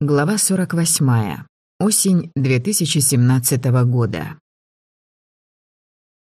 Глава 48. Осень 2017 года.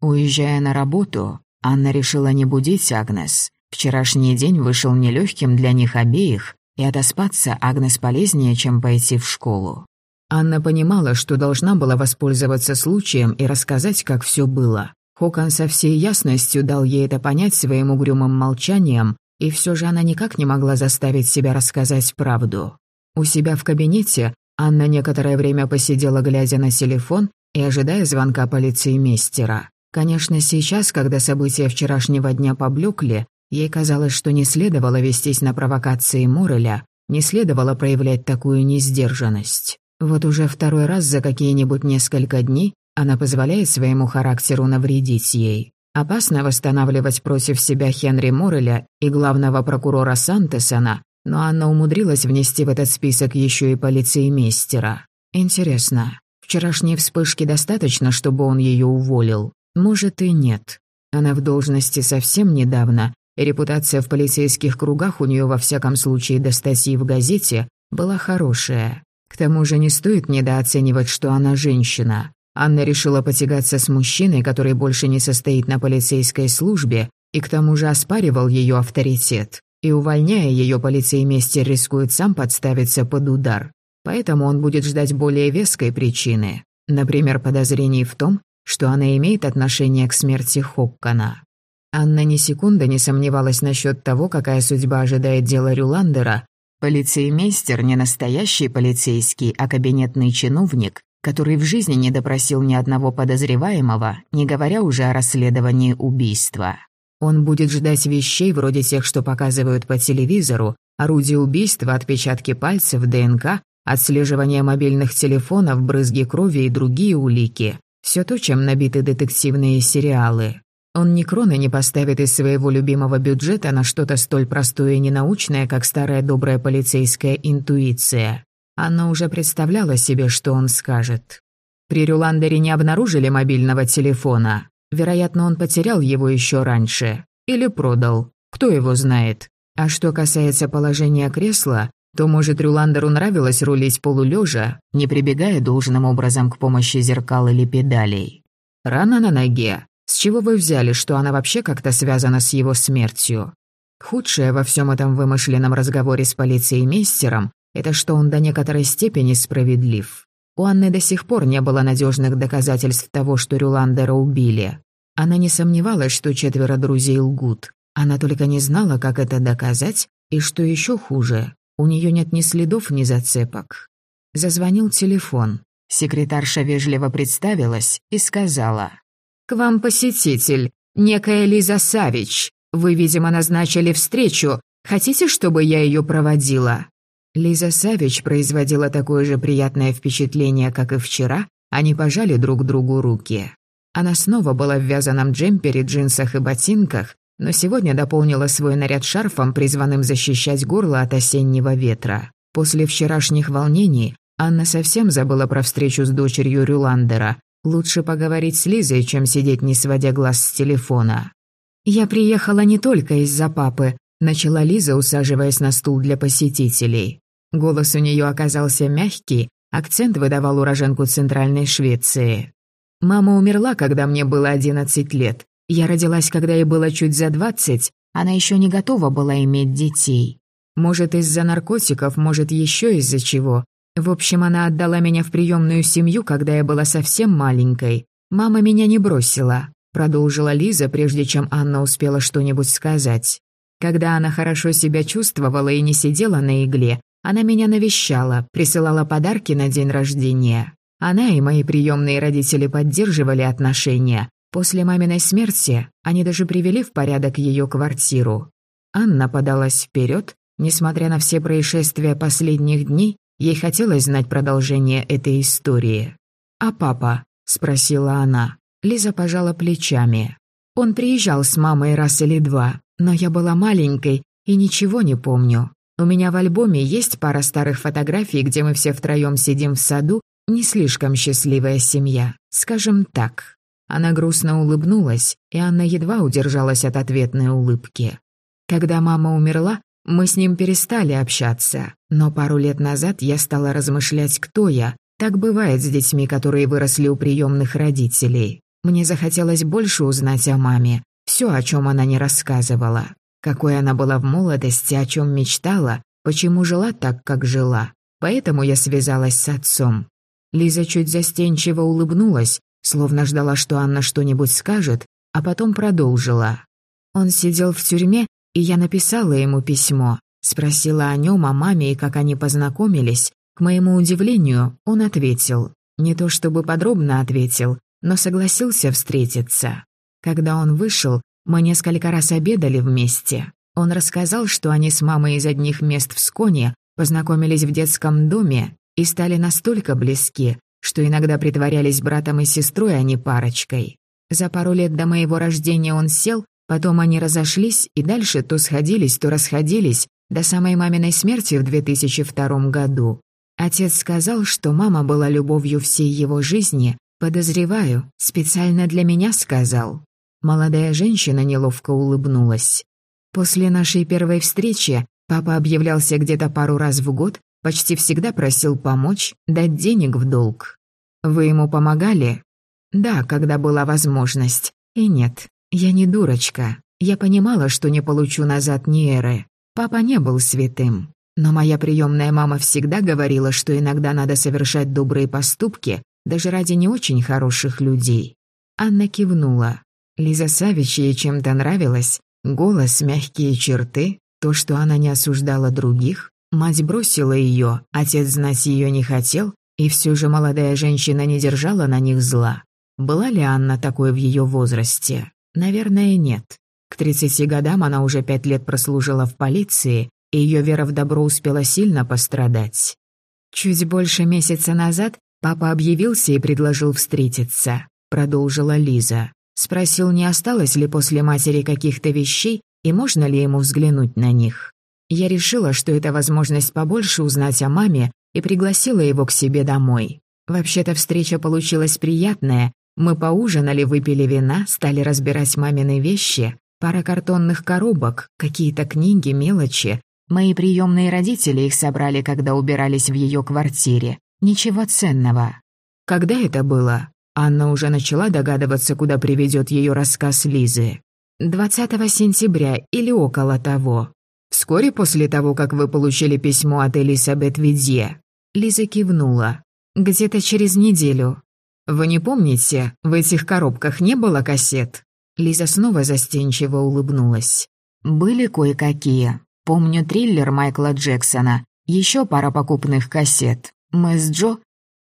Уезжая на работу, Анна решила не будить Агнес. Вчерашний день вышел нелегким для них обеих, и отоспаться Агнес полезнее, чем пойти в школу. Анна понимала, что должна была воспользоваться случаем и рассказать, как все было. Хокон со всей ясностью дал ей это понять своим угрюмым молчанием, и все же она никак не могла заставить себя рассказать правду. У себя в кабинете Анна некоторое время посидела, глядя на телефон и ожидая звонка полицеймейстера. Конечно, сейчас, когда события вчерашнего дня поблекли, ей казалось, что не следовало вестись на провокации Мореля, не следовало проявлять такую несдержанность. Вот уже второй раз за какие-нибудь несколько дней она позволяет своему характеру навредить ей. Опасно восстанавливать против себя Хенри Мореля и главного прокурора Сантесона, но Анна умудрилась внести в этот список еще и полицеймейстера. Интересно, вчерашней вспышки достаточно, чтобы он ее уволил? Может и нет. Она в должности совсем недавно, и репутация в полицейских кругах у нее во всяком случае до статьи в газете была хорошая. К тому же не стоит недооценивать, что она женщина. Анна решила потягаться с мужчиной, который больше не состоит на полицейской службе, и к тому же оспаривал ее авторитет. И увольняя ее, полицеймейстер рискует сам подставиться под удар. Поэтому он будет ждать более веской причины. Например, подозрений в том, что она имеет отношение к смерти Хоккана. Анна ни секунды не сомневалась насчет того, какая судьба ожидает дело Рюландера. Полицеймейстер не настоящий полицейский, а кабинетный чиновник, который в жизни не допросил ни одного подозреваемого, не говоря уже о расследовании убийства. Он будет ждать вещей вроде тех, что показывают по телевизору, орудия убийства, отпечатки пальцев, ДНК, отслеживание мобильных телефонов, брызги крови и другие улики. Все то, чем набиты детективные сериалы. Он ни кроны не поставит из своего любимого бюджета на что-то столь простое и ненаучное, как старая добрая полицейская интуиция. Она уже представляла себе, что он скажет. При Рюландере не обнаружили мобильного телефона. Вероятно, он потерял его еще раньше. Или продал. Кто его знает. А что касается положения кресла, то, может, Рюландеру нравилось рулить полулежа, не прибегая должным образом к помощи зеркал или педалей. Рана на ноге. С чего вы взяли, что она вообще как-то связана с его смертью? Худшее во всем этом вымышленном разговоре с полицеймейстером – это что он до некоторой степени справедлив. У Анны до сих пор не было надежных доказательств того, что Рюландера убили. Она не сомневалась, что четверо друзей лгут. Она только не знала, как это доказать, и что еще хуже, у нее нет ни следов, ни зацепок. Зазвонил телефон. Секретарша вежливо представилась и сказала. «К вам посетитель, некая Лиза Савич. Вы, видимо, назначили встречу. Хотите, чтобы я ее проводила?» Лиза Савич производила такое же приятное впечатление, как и вчера, они пожали друг другу руки. Она снова была в вязаном джемпере, джинсах и ботинках, но сегодня дополнила свой наряд шарфом, призванным защищать горло от осеннего ветра. После вчерашних волнений Анна совсем забыла про встречу с дочерью Рюландера. Лучше поговорить с Лизой, чем сидеть не сводя глаз с телефона. «Я приехала не только из-за папы», Начала Лиза, усаживаясь на стул для посетителей. Голос у нее оказался мягкий, акцент выдавал уроженку Центральной Швеции. «Мама умерла, когда мне было 11 лет. Я родилась, когда ей было чуть за 20. Она еще не готова была иметь детей. Может, из-за наркотиков, может, еще из-за чего. В общем, она отдала меня в приемную семью, когда я была совсем маленькой. Мама меня не бросила», — продолжила Лиза, прежде чем Анна успела что-нибудь сказать. Когда она хорошо себя чувствовала и не сидела на игле, она меня навещала, присылала подарки на день рождения. Она и мои приемные родители поддерживали отношения. После маминой смерти они даже привели в порядок ее квартиру. Анна подалась вперед. Несмотря на все происшествия последних дней, ей хотелось знать продолжение этой истории. «А папа?» – спросила она. Лиза пожала плечами. Он приезжал с мамой раз или два, но я была маленькой и ничего не помню. У меня в альбоме есть пара старых фотографий, где мы все втроем сидим в саду, не слишком счастливая семья, скажем так. Она грустно улыбнулась, и Анна едва удержалась от ответной улыбки. Когда мама умерла, Мы с ним перестали общаться, но пару лет назад я стала размышлять, кто я. Так бывает с детьми, которые выросли у приемных родителей. Мне захотелось больше узнать о маме, все, о чем она не рассказывала. Какой она была в молодости, о чем мечтала, почему жила так, как жила. Поэтому я связалась с отцом. Лиза чуть застенчиво улыбнулась, словно ждала, что Анна что-нибудь скажет, а потом продолжила. Он сидел в тюрьме, и я написала ему письмо. Спросила о нем, о маме и как они познакомились. К моему удивлению, он ответил. Не то чтобы подробно ответил, но согласился встретиться. Когда он вышел, мы несколько раз обедали вместе. Он рассказал, что они с мамой из одних мест в Сконе познакомились в детском доме и стали настолько близки, что иногда притворялись братом и сестрой, а не парочкой. За пару лет до моего рождения он сел, потом они разошлись и дальше то сходились, то расходились, до самой маминой смерти в 2002 году. Отец сказал, что мама была любовью всей его жизни, подозреваю, специально для меня сказал. Молодая женщина неловко улыбнулась. После нашей первой встречи папа объявлялся где-то пару раз в год, почти всегда просил помочь, дать денег в долг. Вы ему помогали? Да, когда была возможность. И нет, я не дурочка. Я понимала, что не получу назад ни эры. Папа не был святым. Но моя приемная мама всегда говорила, что иногда надо совершать добрые поступки, даже ради не очень хороших людей. Анна кивнула. Лиза Савич ей чем-то нравилась. Голос, мягкие черты, то, что она не осуждала других. Мать бросила ее, отец знать ее не хотел, и все же молодая женщина не держала на них зла. Была ли Анна такой в ее возрасте? Наверное, нет. К 30 годам она уже пять лет прослужила в полиции, и ее вера в добро успела сильно пострадать. Чуть больше месяца назад папа объявился и предложил встретиться, продолжила Лиза. Спросил, не осталось ли после матери каких-то вещей и можно ли ему взглянуть на них. Я решила, что это возможность побольше узнать о маме и пригласила его к себе домой. Вообще-то встреча получилась приятная. Мы поужинали, выпили вина, стали разбирать мамины вещи, пара картонных коробок, какие-то книги, мелочи. Мои приемные родители их собрали, когда убирались в ее квартире. Ничего ценного. Когда это было? Анна уже начала догадываться, куда приведет ее рассказ Лизы. 20 сентября или около того. Вскоре после того, как вы получили письмо от Элисабет Видье. Лиза кивнула. Где-то через неделю. Вы не помните, в этих коробках не было кассет? Лиза снова застенчиво улыбнулась. Были кое-какие. Помню триллер Майкла Джексона. Еще пара покупных кассет. Мы с Джо...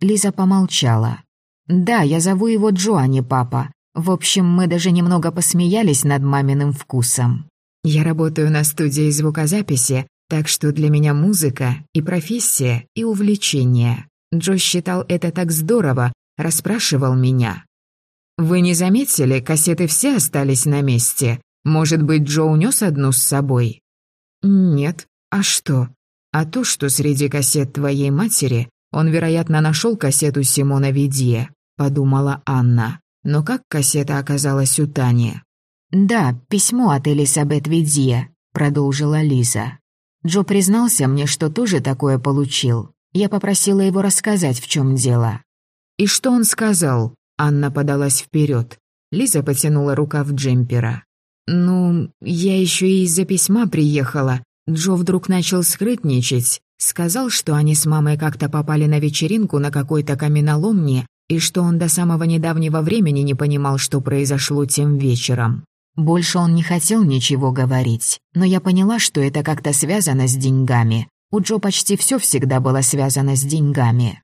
Лиза помолчала. «Да, я зову его Джо, а не папа. В общем, мы даже немного посмеялись над маминым вкусом. Я работаю на студии звукозаписи, так что для меня музыка и профессия, и увлечение. Джо считал это так здорово, расспрашивал меня. «Вы не заметили, кассеты все остались на месте? Может быть, Джо унес одну с собой?» «Нет. А что?» «А то, что среди кассет твоей матери он, вероятно, нашел кассету Симона Видье», — подумала Анна. Но как кассета оказалась у Тани? «Да, письмо от Элисабет Видье», — продолжила Лиза. Джо признался мне, что тоже такое получил. Я попросила его рассказать, в чем дело. «И что он сказал?» Анна подалась вперед. Лиза потянула рукав джемпера. «Ну, я еще и из-за письма приехала. Джо вдруг начал скрытничать. Сказал, что они с мамой как-то попали на вечеринку на какой-то каменоломне, и что он до самого недавнего времени не понимал, что произошло тем вечером. Больше он не хотел ничего говорить, но я поняла, что это как-то связано с деньгами. У Джо почти все всегда было связано с деньгами.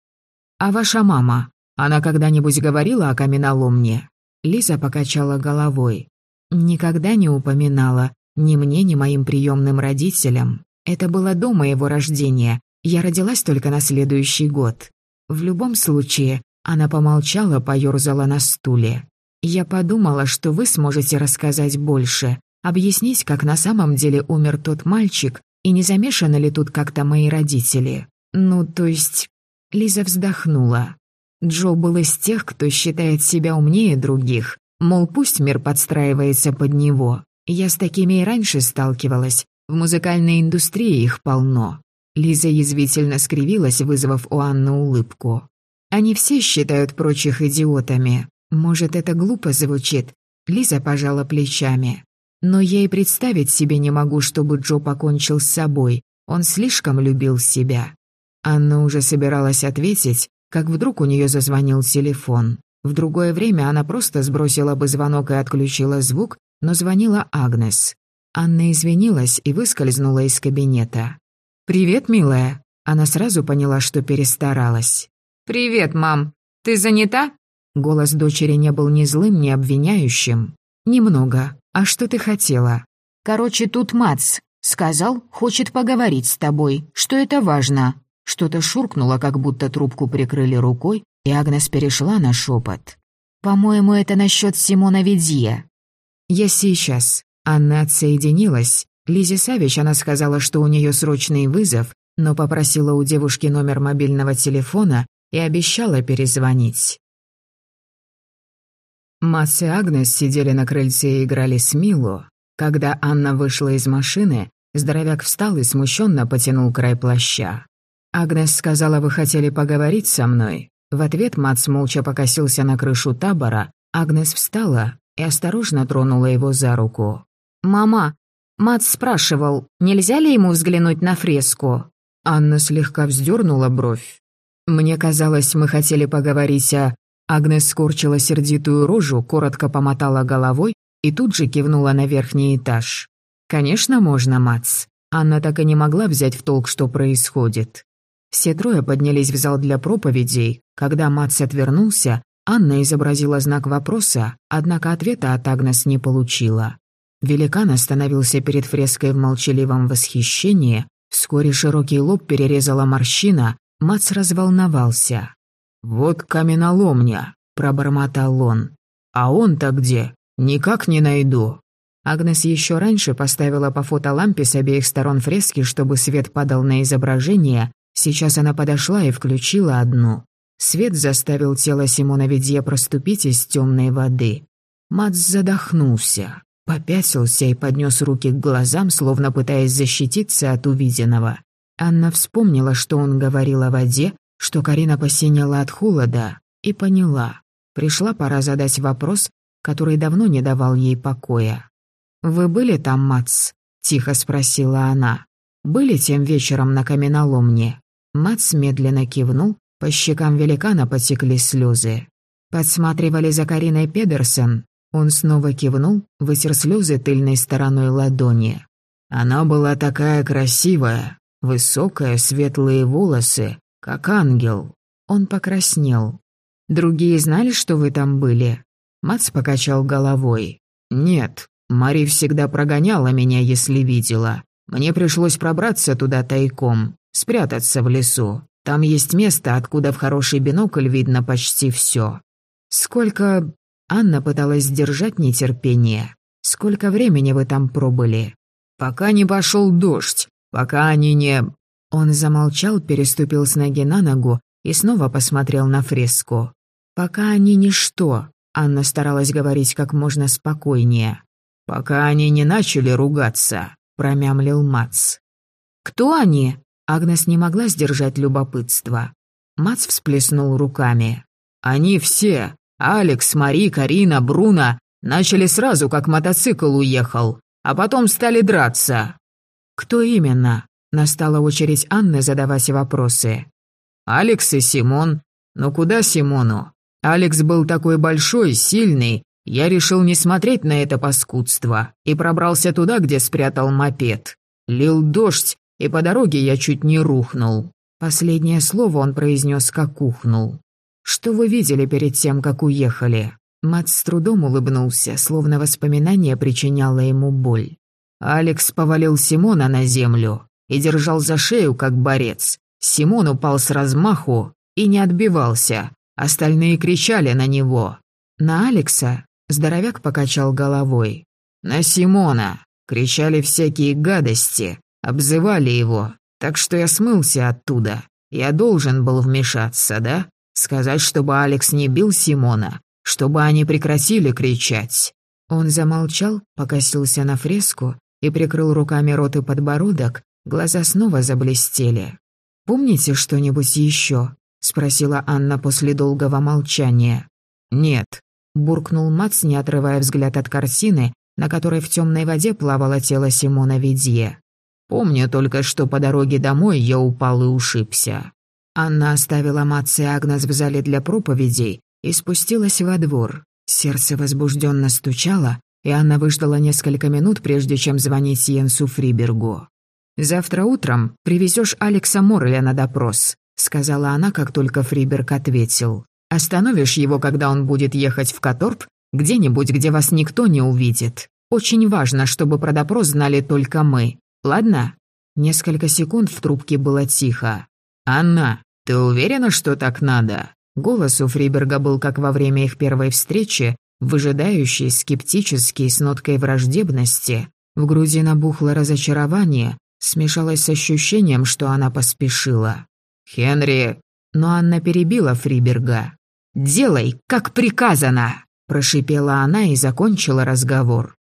«А ваша мама? Она когда-нибудь говорила о каменоломне?» Лиза покачала головой. «Никогда не упоминала. Ни мне, ни моим приемным родителям. Это было до моего рождения. Я родилась только на следующий год. В любом случае, она помолчала, поёрзала на стуле. Я подумала, что вы сможете рассказать больше, объяснить, как на самом деле умер тот мальчик, и не замешаны ли тут как-то мои родители. Ну, то есть... Лиза вздохнула. Джо был из тех, кто считает себя умнее других, мол, пусть мир подстраивается под него. Я с такими и раньше сталкивалась, В музыкальной индустрии их полно. Лиза язвительно скривилась, вызвав у Анны улыбку. Они все считают прочих идиотами. Может, это глупо звучит? Лиза пожала плечами. Но я и представить себе не могу, чтобы Джо покончил с собой. Он слишком любил себя. Анна уже собиралась ответить, как вдруг у нее зазвонил телефон. В другое время она просто сбросила бы звонок и отключила звук, но звонила Агнес. Анна извинилась и выскользнула из кабинета. «Привет, милая». Она сразу поняла, что перестаралась. «Привет, мам. Ты занята?» Голос дочери не был ни злым, ни обвиняющим. «Немного. А что ты хотела?» «Короче, тут Мац. Сказал, хочет поговорить с тобой, что это важно». Что-то шуркнуло, как будто трубку прикрыли рукой, и Агнес перешла на шепот. «По-моему, это насчет Симона Ведье». «Я сейчас». Анна отсоединилась. Лизе Савич она сказала, что у нее срочный вызов, но попросила у девушки номер мобильного телефона и обещала перезвонить. Масс и Агнес сидели на крыльце и играли с Милу. Когда Анна вышла из машины, здоровяк встал и смущенно потянул край плаща. Агнес сказала, вы хотели поговорить со мной. В ответ Мац молча покосился на крышу табора. Агнес встала и осторожно тронула его за руку. «Мама, Мац спрашивал, нельзя ли ему взглянуть на фреску?» Анна слегка вздернула бровь. «Мне казалось, мы хотели поговорить о...» Агнес скорчила сердитую рожу, коротко помотала головой и тут же кивнула на верхний этаж. «Конечно, можно, Мац». Анна так и не могла взять в толк, что происходит. Все трое поднялись в зал для проповедей. Когда Матс отвернулся, Анна изобразила знак вопроса, однако ответа от Агнес не получила. Великан остановился перед фреской в молчаливом восхищении, вскоре широкий лоб перерезала морщина, Мац разволновался. «Вот каменоломня», — пробормотал он. «А он-то где? Никак не найду». Агнес еще раньше поставила по фотолампе с обеих сторон фрески, чтобы свет падал на изображение, Сейчас она подошла и включила одну. Свет заставил тело Симона Ведье проступить из темной воды. Мац задохнулся, попятился и поднес руки к глазам, словно пытаясь защититься от увиденного. Анна вспомнила, что он говорил о воде, что Карина посинела от холода, и поняла. Пришла пора задать вопрос, который давно не давал ей покоя. «Вы были там, Мац?» — тихо спросила она. «Были тем вечером на каменоломне?» Мац медленно кивнул, по щекам великана потекли слезы. Подсматривали за Кариной Педерсон. Он снова кивнул, вытер слезы тыльной стороной ладони. Она была такая красивая, высокая, светлые волосы, как ангел. Он покраснел. «Другие знали, что вы там были?» Мац покачал головой. «Нет, Мари всегда прогоняла меня, если видела. Мне пришлось пробраться туда тайком спрятаться в лесу. Там есть место, откуда в хороший бинокль видно почти все. Сколько... Анна пыталась сдержать нетерпение. Сколько времени вы там пробыли? Пока не пошел дождь, пока они не... Он замолчал, переступил с ноги на ногу и снова посмотрел на фреску. «Пока они ничто», — Анна старалась говорить как можно спокойнее. «Пока они не начали ругаться», — промямлил Мац. «Кто они?» Агнес не могла сдержать любопытство. Мац всплеснул руками. «Они все, Алекс, Мари, Карина, Бруно, начали сразу, как мотоцикл уехал, а потом стали драться». «Кто именно?» Настала очередь Анны задавать вопросы. «Алекс и Симон. Но куда Симону? Алекс был такой большой, сильный. Я решил не смотреть на это паскудство и пробрался туда, где спрятал мопед. Лил дождь, и по дороге я чуть не рухнул. Последнее слово он произнес, как ухнул. «Что вы видели перед тем, как уехали?» Мат с трудом улыбнулся, словно воспоминание причиняло ему боль. Алекс повалил Симона на землю и держал за шею, как борец. Симон упал с размаху и не отбивался. Остальные кричали на него. «На Алекса?» Здоровяк покачал головой. «На Симона!» Кричали всякие гадости, Обзывали его, так что я смылся оттуда. Я должен был вмешаться, да? Сказать, чтобы Алекс не бил Симона, чтобы они прекратили кричать». Он замолчал, покосился на фреску и прикрыл руками рот и подбородок, глаза снова заблестели. «Помните что-нибудь еще?» — спросила Анна после долгого молчания. «Нет», — буркнул Мац, не отрывая взгляд от картины, на которой в темной воде плавало тело Симона Видье. «Помню только, что по дороге домой я упал и ушибся». Анна оставила Мац и Агнес в зале для проповедей и спустилась во двор. Сердце возбужденно стучало, и Анна выждала несколько минут, прежде чем звонить Йенсу Фрибергу. «Завтра утром привезешь Алекса Морреля на допрос», — сказала она, как только Фриберг ответил. «Остановишь его, когда он будет ехать в Каторп, где-нибудь, где вас никто не увидит. Очень важно, чтобы про допрос знали только мы. Ладно?» Несколько секунд в трубке было тихо. «Анна, ты уверена, что так надо?» Голос у Фриберга был, как во время их первой встречи, выжидающий, скептический, с ноткой враждебности. В груди набухло разочарование, смешалось с ощущением, что она поспешила. «Хенри...» Но Анна перебила Фриберга. «Делай, как приказано!» Прошипела она и закончила разговор.